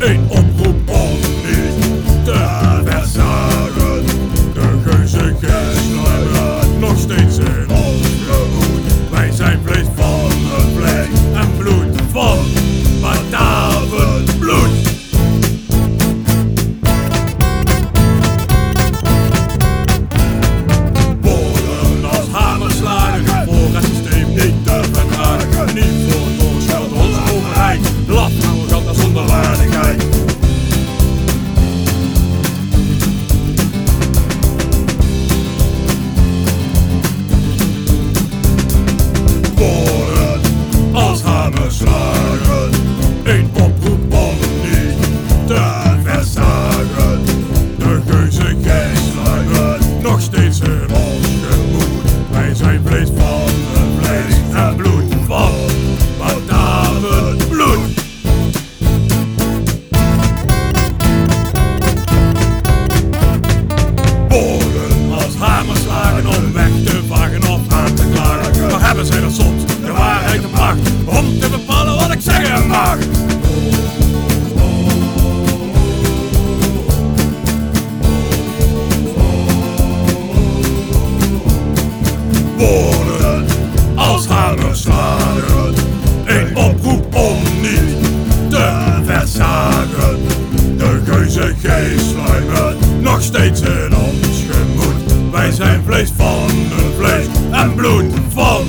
Hey. woorden als hamerslageren. Een oproep om niet te verzagen. De keuze geestlijmen nog steeds in ons gemoed. Wij zijn vlees van een vlees en bloed van